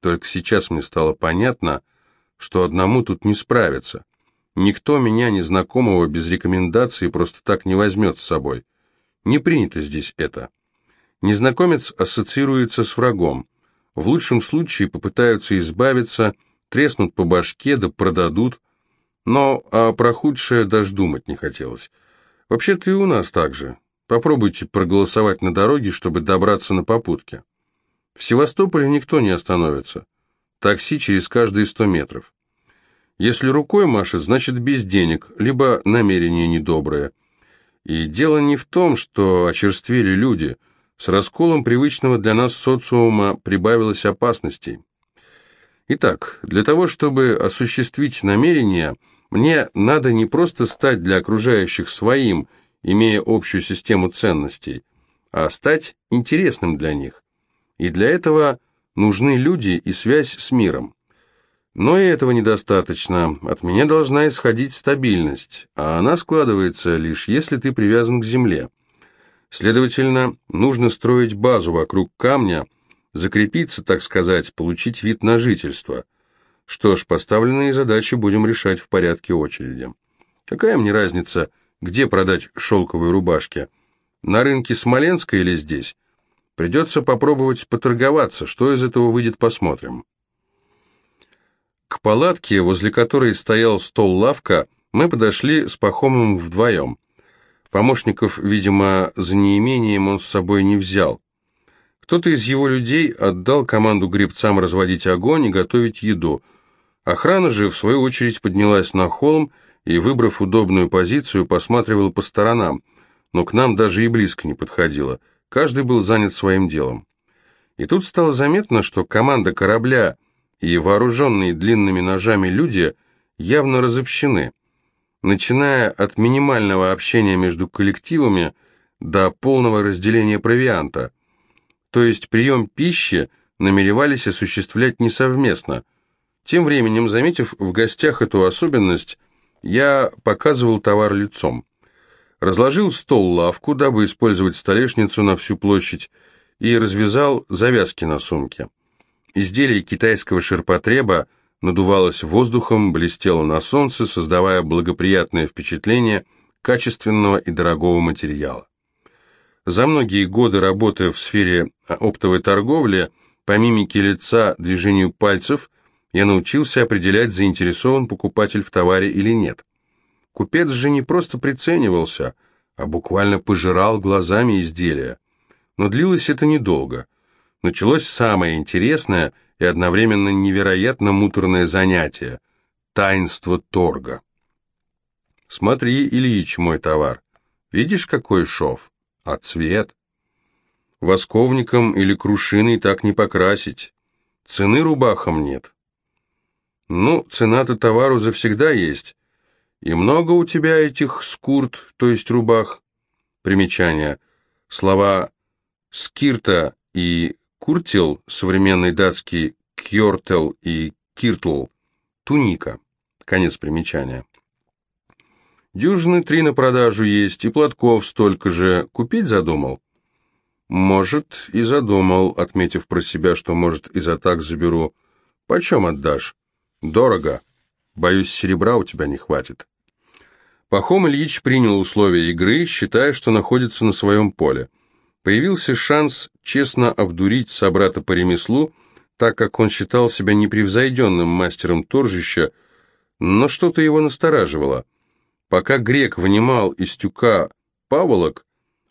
Только сейчас мне стало понятно, что одному тут не справиться. Никто меня, незнакомого, без рекомендации, просто так не возьмет с собой. Не принято здесь это. Незнакомец ассоциируется с врагом. В лучшем случае попытаются избавиться, треснут по башке да продадут. Но а про худшее даже думать не хотелось. Вообще-то и у нас так же. Попробуйте проголосовать на дороге, чтобы добраться на попутке. В Севастополе никто не остановится. Такси через каждые сто метров. Если рукой машет, значит без денег, либо намерение недоброе. И дело не в том, что очерствели люди. С расколом привычного для нас социума прибавилось опасностей. Итак, для того, чтобы осуществить намерение, мне надо не просто стать для окружающих своим, имея общую систему ценностей, а стать интересным для них. И для этого нужны люди и связь с миром. Но и этого недостаточно. От меня должна исходить стабильность, а она складывается лишь если ты привязан к земле. Следовательно, нужно строить базу вокруг камня, закрепиться, так сказать, получить вид на жительство. Что ж, поставленные задачи будем решать в порядке очереди. Какая мне разница, где продать шелковые рубашки? На рынке Смоленска или здесь? Придется попробовать поторговаться, что из этого выйдет, посмотрим. К палатке, возле которой стоял стол-лавка, мы подошли с Пахомом вдвоем. Помощников, видимо, за неимением он с собой не взял. Кто-то из его людей отдал команду гребцам разводить огонь и готовить еду. Охрана же, в свою очередь, поднялась на холм и, выбрав удобную позицию, посматривала по сторонам, но к нам даже и близко не подходила. Каждый был занят своим делом. И тут стало заметно, что команда корабля и вооруженные длинными ножами люди явно разобщены, начиная от минимального общения между коллективами до полного разделения провианта. То есть прием пищи намеревались осуществлять не совместно. Тем временем, заметив в гостях эту особенность, я показывал товар лицом. Разложил стол-лавку, дабы использовать столешницу на всю площадь, и развязал завязки на сумке. Изделие китайского ширпотреба надувалось воздухом, блестело на солнце, создавая благоприятное впечатление качественного и дорогого материала. За многие годы работы в сфере оптовой торговли, по мимике лица, движению пальцев, я научился определять, заинтересован покупатель в товаре или нет. Купец же не просто приценивался, а буквально пожирал глазами изделия. Но длилось это недолго – началось самое интересное и одновременно невероятно муторное занятие – таинство торга. Смотри, Ильич, мой товар. Видишь, какой шов? А цвет? Восковником или крушиной так не покрасить. Цены рубахам нет. Ну, цена-то товару завсегда есть. И много у тебя этих скурт, то есть рубах? Примечание. Слова «скирта» и Куртел, современный датский кьортел и киртл, туника. Конец примечания. Дюжины три на продажу есть, и платков столько же. Купить задумал? Может, и задумал, отметив про себя, что, может, и за так заберу. Почем отдашь? Дорого. Боюсь, серебра у тебя не хватит. Пахом Ильич принял условия игры, считая, что находится на своем поле. Появился шанс честно обдурить собрата по ремеслу, так как он считал себя непревзойденным мастером торжища, но что-то его настораживало. Пока грек вынимал из тюка паволок,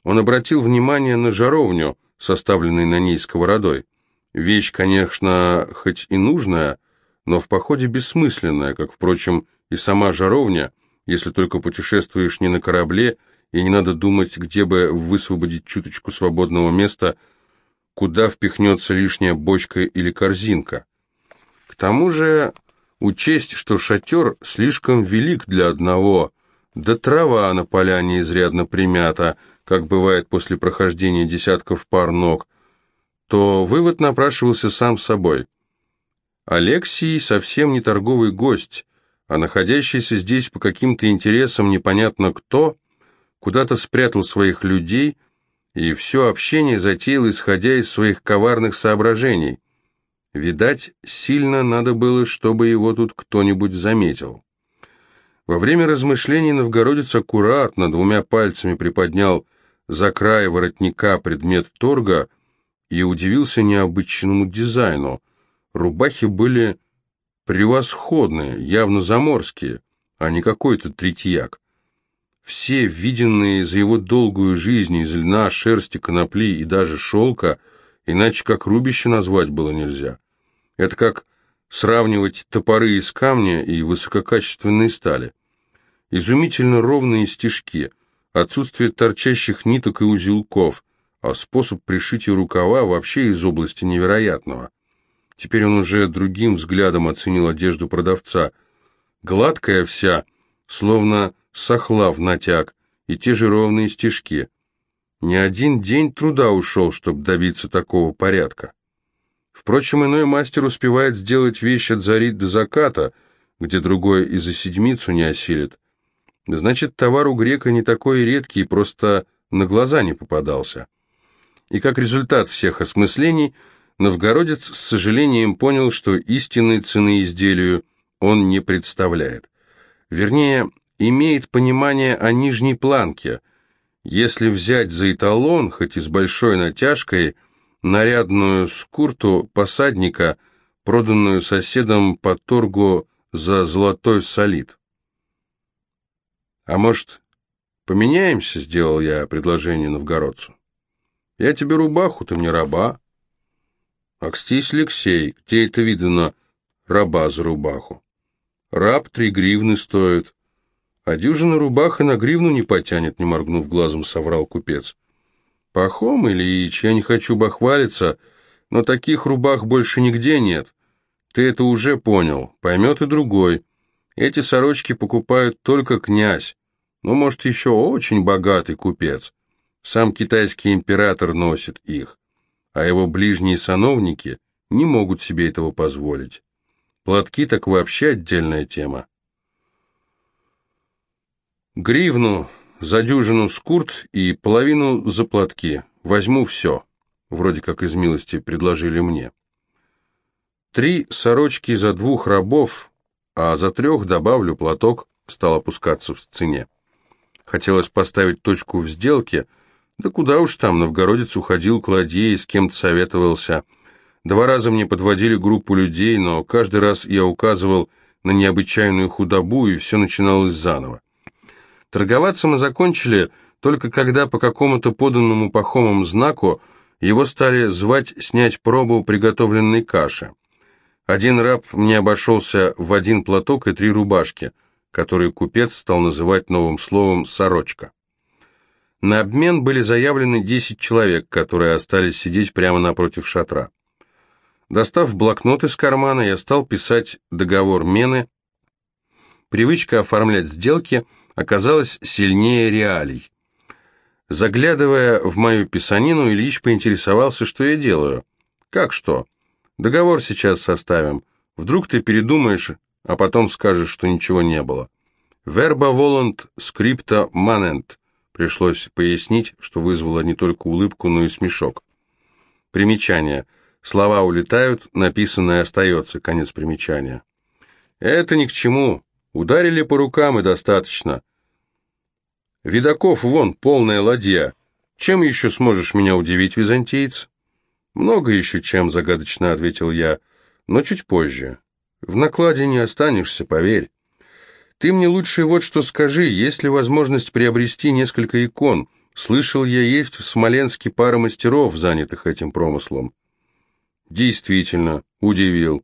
он обратил внимание на жаровню, составленную на ней сковородой. Вещь, конечно, хоть и нужная, но в походе бессмысленная, как, впрочем, и сама жаровня, если только путешествуешь не на корабле, и не надо думать, где бы высвободить чуточку свободного места, куда впихнется лишняя бочка или корзинка. К тому же учесть, что шатер слишком велик для одного, да трава на поляне изрядно примята, как бывает после прохождения десятков пар ног, то вывод напрашивался сам собой. Алексий совсем не торговый гость, а находящийся здесь по каким-то интересам непонятно кто, куда-то спрятал своих людей и все общение затеял, исходя из своих коварных соображений. Видать, сильно надо было, чтобы его тут кто-нибудь заметил. Во время размышлений новгородец аккуратно двумя пальцами приподнял за край воротника предмет торга и удивился необычному дизайну. Рубахи были превосходные, явно заморские, а не какой-то третьяк. Все виденные за его долгую жизнь из льна, шерсти, конопли и даже шелка, иначе как рубище назвать было нельзя. Это как сравнивать топоры из камня и высококачественной стали. Изумительно ровные стежки, отсутствие торчащих ниток и узелков, а способ пришития рукава вообще из области невероятного. Теперь он уже другим взглядом оценил одежду продавца. Гладкая вся, словно сохла в натяг, и те же ровные стежки. Не один день труда ушел, чтобы добиться такого порядка. Впрочем, иной мастер успевает сделать вещь от зари до заката, где другой и за седмицу не осилит. Значит, товар у грека не такой редкий, просто на глаза не попадался. И как результат всех осмыслений, новгородец с сожалением понял, что истинной цены изделию он не представляет. Вернее, имеет понимание о нижней планке. Если взять за эталон, хоть и с большой натяжкой, нарядную скурту посадника, проданную соседом по торгу за золотой солид. «А может, поменяемся?» — сделал я предложение новгородцу. «Я тебе рубаху, ты мне раба». «Акстись, Алексей, где это видно раба за рубаху?» «Раб три гривны стоит». «А дюжина рубаха на гривну не потянет», — не моргнув глазом, соврал купец. Пахом, Ильич, я не хочу бахвалиться, но таких рубах больше нигде нет. Ты это уже понял, поймет и другой. Эти сорочки покупают только князь, ну, может, еще очень богатый купец. Сам китайский император носит их, а его ближние сановники не могут себе этого позволить. Платки так вообще отдельная тема. Гривну за дюжину скурт и половину за платки. Возьму все. Вроде как из милости предложили мне. Три сорочки за двух рабов, а за трех добавлю платок, стал опускаться в цене. Хотелось поставить точку в сделке, да куда уж там, новгородец уходил к ладье и с кем-то советовался. Два раза мне подводили группу людей, но каждый раз я указывал на необычайную худобу, и все начиналось заново. Торговаться мы закончили только когда по какому-то поданному пахомому знаку его стали звать снять пробу приготовленной каши. Один раб мне обошелся в один платок и три рубашки, которые купец стал называть новым словом «сорочка». На обмен были заявлены 10 человек, которые остались сидеть прямо напротив шатра. Достав блокнот из кармана, я стал писать договор мены. Привычка оформлять сделки – оказалась сильнее реалий. Заглядывая в мою писанину, Ильич поинтересовался, что я делаю. «Как что? Договор сейчас составим. Вдруг ты передумаешь, а потом скажешь, что ничего не было». «Verba volant scripta manent», пришлось пояснить, что вызвало не только улыбку, но и смешок. Примечание. Слова улетают, написанное остается, конец примечания. «Это ни к чему. Ударили по рукам и достаточно. Видаков вон, полная ладья. Чем еще сможешь меня удивить, византиец? Много еще чем, загадочно ответил я, но чуть позже. В накладе не останешься, поверь. Ты мне лучше вот что скажи, есть ли возможность приобрести несколько икон? Слышал я, есть в Смоленске пара мастеров, занятых этим промыслом. Действительно, удивил.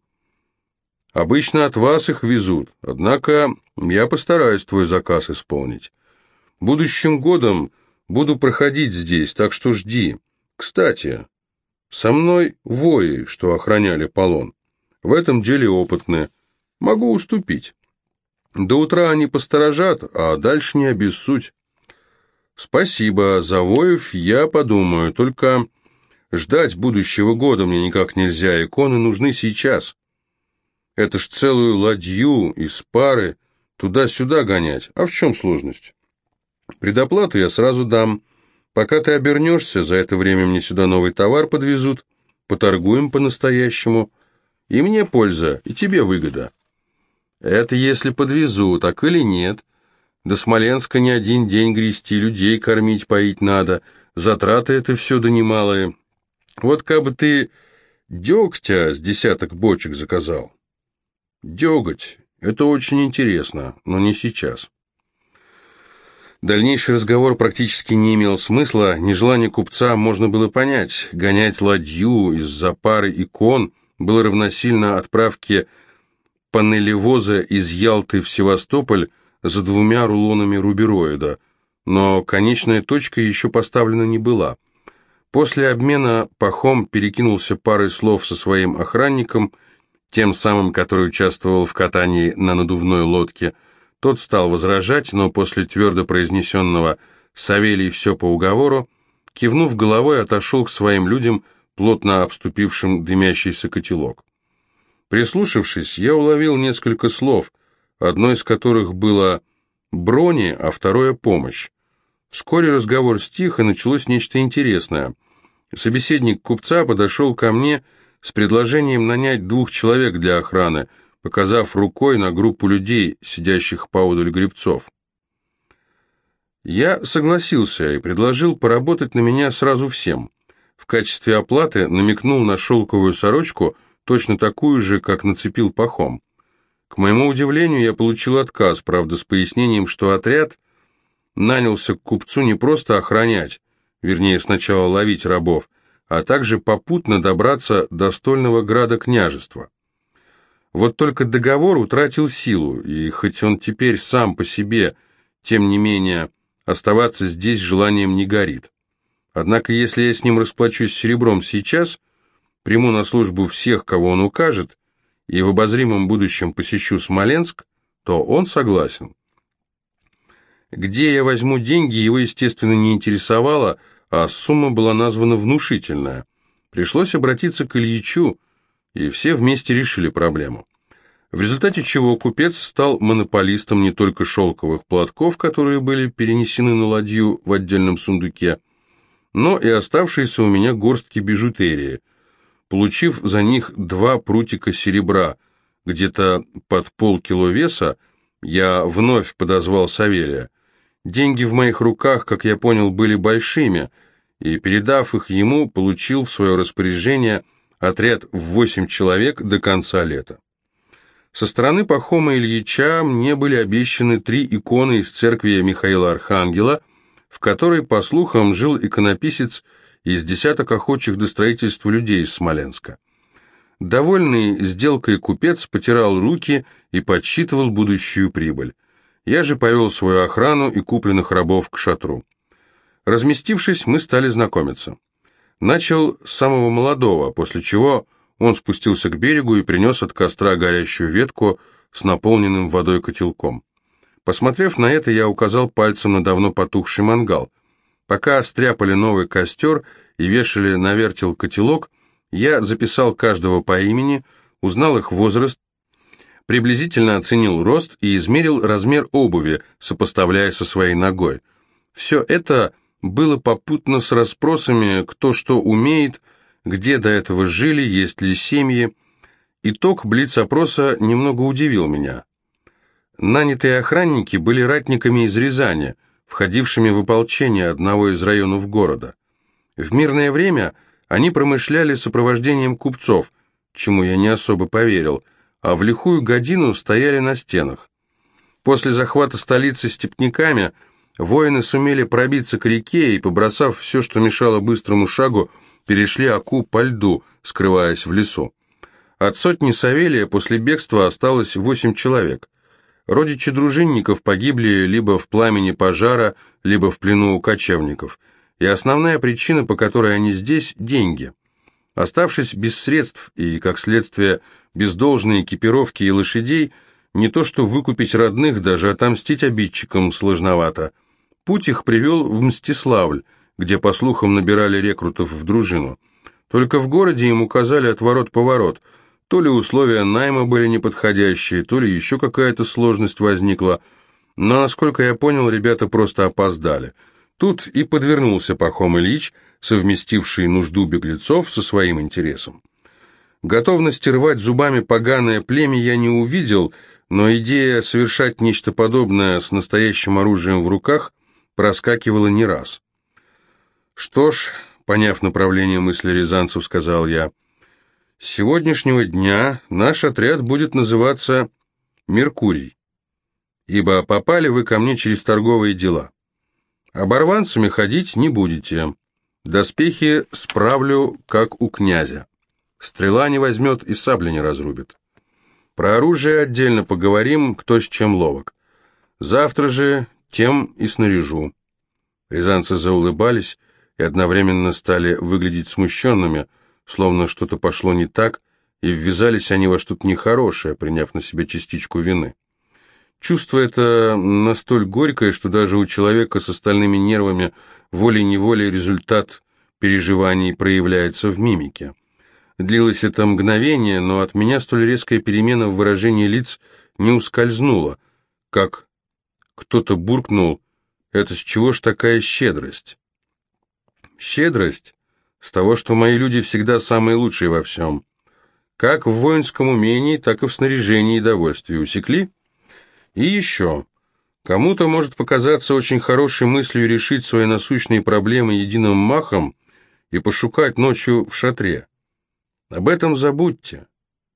Обычно от вас их везут, однако я постараюсь твой заказ исполнить. Будущим годом буду проходить здесь, так что жди. Кстати, со мной вои, что охраняли полон. В этом деле опытные. Могу уступить. До утра они посторожат, а дальше не обессудь. Спасибо, за воев я подумаю, только ждать будущего года мне никак нельзя, иконы нужны сейчас. Это ж целую ладью из пары туда-сюда гонять. А в чем сложность? Предоплату я сразу дам. Пока ты обернешься, за это время мне сюда новый товар подвезут. Поторгуем по-настоящему. И мне польза, и тебе выгода. Это если подвезу, так или нет. До Смоленска не один день грести, людей кормить, поить надо. Затраты это все да немалые. Вот как бы ты дегтя с десяток бочек заказал. Деготь, это очень интересно, но не сейчас. Дальнейший разговор практически не имел смысла, нежелание купца можно было понять. Гонять ладью из-за пары икон было равносильно отправке панелевоза из Ялты в Севастополь за двумя рулонами рубероида, но конечная точка еще поставлена не была. После обмена Пахом перекинулся парой слов со своим охранником, тем самым, который участвовал в катании на надувной лодке. Тот стал возражать, но после твердо произнесенного «Савелий все по уговору», кивнув головой, отошел к своим людям, плотно обступившим дымящийся котелок. Прислушавшись, я уловил несколько слов, одно из которых было «брони», а второе «помощь». Вскоре разговор стих, и началось нечто интересное. Собеседник купца подошел ко мне с предложением нанять двух человек для охраны, показав рукой на группу людей, сидящих поодаль гребцов. Я согласился и предложил поработать на меня сразу всем. В качестве оплаты намекнул на шелковую сорочку – точно такую же, как нацепил Пахом. К моему удивлению, я получил отказ, правда, с пояснением, что отряд нанялся к купцу не просто охранять, вернее, сначала ловить рабов, а также попутно добраться до стольного града княжества. Вот только договор утратил силу, и хоть он теперь сам по себе, тем не менее, оставаться здесь желанием не горит. Однако, если я с ним расплачусь серебром сейчас – приму на службу всех, кого он укажет, и в обозримом будущем посещу Смоленск, то он согласен. Где я возьму деньги, его, естественно, не интересовало, а сумма была названа внушительная. Пришлось обратиться к Ильичу, и все вместе решили проблему. В результате чего купец стал монополистом не только шелковых платков, которые были перенесены на ладью в отдельном сундуке, но и оставшиеся у меня горстки бижутерии – Получив за них два прутика серебра, где-то под полкило веса, я вновь подозвал Савелия. Деньги в моих руках, как я понял, были большими, и, передав их ему, получил в свое распоряжение отряд в восемь человек до конца лета. Со стороны Пахома Ильича мне были обещаны три иконы из церкви Михаила Архангела, в которой, по слухам, жил иконописец из десяток охочих до строительства людей из Смоленска. Довольный сделкой купец потирал руки и подсчитывал будущую прибыль. Я же повел свою охрану и купленных рабов к шатру. Разместившись, мы стали знакомиться. Начал с самого молодого, после чего он спустился к берегу и принес от костра горящую ветку с наполненным водой котелком. Посмотрев на это, я указал пальцем на давно потухший мангал. Пока стряпали новый костер и вешали на вертел котелок, я записал каждого по имени, узнал их возраст, приблизительно оценил рост и измерил размер обуви, сопоставляя со своей ногой. Все это было попутно с расспросами, кто что умеет, где до этого жили, есть ли семьи. Итог блиц-опроса немного удивил меня. Нанятые охранники были ратниками из Рязани – входившими в ополчение одного из районов города. В мирное время они промышляли сопровождением купцов, чему я не особо поверил, а в лихую годину стояли на стенах. После захвата столицы степняками воины сумели пробиться к реке и, побросав все, что мешало быстрому шагу, перешли Аку по льду, скрываясь в лесу. От сотни Савелия после бегства осталось восемь человек – Родичи дружинников погибли либо в пламени пожара, либо в плену у кочевников. И основная причина, по которой они здесь – деньги. Оставшись без средств и, как следствие, без должной экипировки и лошадей, не то что выкупить родных, даже отомстить обидчикам сложновато. Путь их привел в Мстиславль, где, по слухам, набирали рекрутов в дружину. Только в городе им указали отворот-поворот – то ли условия найма были неподходящие, то ли еще какая-то сложность возникла, но, насколько я понял, ребята просто опоздали. Тут и подвернулся Пахом Ильич, совместивший нужду беглецов со своим интересом. Готовности рвать зубами поганое племя я не увидел, но идея совершать нечто подобное с настоящим оружием в руках проскакивала не раз. «Что ж», — поняв направление мысли рязанцев, сказал я, — «с сегодняшнего дня наш отряд будет называться «Меркурий», ибо попали вы ко мне через торговые дела. Оборванцами ходить не будете. Доспехи справлю, как у князя». Стрела не возьмет и сабли не разрубит. Про оружие отдельно поговорим, кто с чем ловок. Завтра же тем и снаряжу. Рязанцы заулыбались и одновременно стали выглядеть смущенными, словно что-то пошло не так, и ввязались они во что-то нехорошее, приняв на себя частичку вины. Чувство это настолько горькое, что даже у человека с остальными нервами волей-неволей результат переживаний проявляется в мимике. Длилось это мгновение, но от меня столь резкая перемена в выражении лиц не ускользнула, как кто-то буркнул «Это с чего ж такая щедрость?» Щедрость с того, что мои люди всегда самые лучшие во всем. Как в воинском умении, так и в снаряжении и довольстве. Усекли? И еще. Кому-то может показаться очень хорошей мыслью решить свои насущные проблемы единым махом и пошукать ночью в шатре. Об этом забудьте.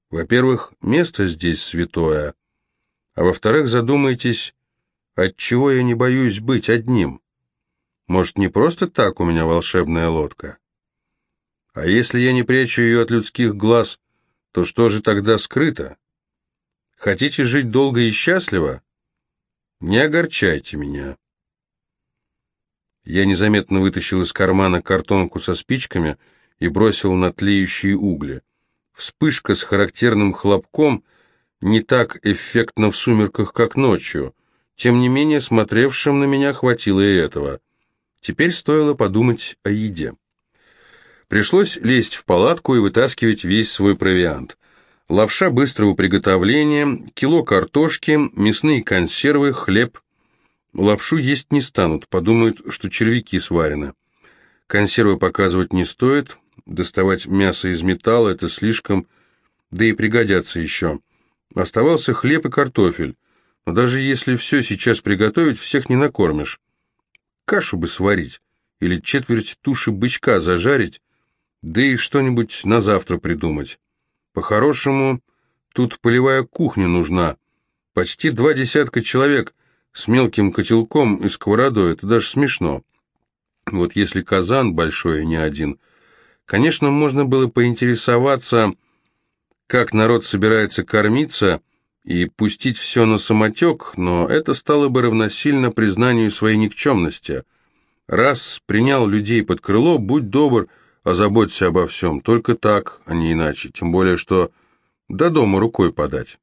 Во-первых, место здесь святое, а во-вторых, задумайтесь, отчего я не боюсь быть одним. Может, не просто так у меня волшебная лодка? А если я не прячу ее от людских глаз, то что же тогда скрыто? Хотите жить долго и счастливо? Не огорчайте меня. Я незаметно вытащил из кармана картонку со спичками — и бросил на тлеющие угли. Вспышка с характерным хлопком не так эффектна в сумерках, как ночью. Тем не менее, смотревшим на меня хватило и этого. Теперь стоило подумать о еде. Пришлось лезть в палатку и вытаскивать весь свой провиант. Лапша быстрого приготовления, кило картошки, мясные консервы, хлеб. Лапшу есть не станут, подумают, что червяки сварены. Консервы показывать не стоит, доставать мясо из металла, это слишком, да и пригодятся еще. Оставался хлеб и картофель, но даже если все сейчас приготовить, всех не накормишь. Кашу бы сварить, или четверть туши бычка зажарить, да и что-нибудь на завтра придумать. По-хорошему, тут полевая кухня нужна. Почти два десятка человек с мелким котелком и сковородой, это даже смешно. Вот если казан большой, а не один – Конечно, можно было поинтересоваться, как народ собирается кормиться, и пустить все на самотек, но это стало бы равносильно признанию своей никчемности. Раз принял людей под крыло, будь добр, озаботься обо всем, только так, а не иначе, тем более, что до дома рукой подать.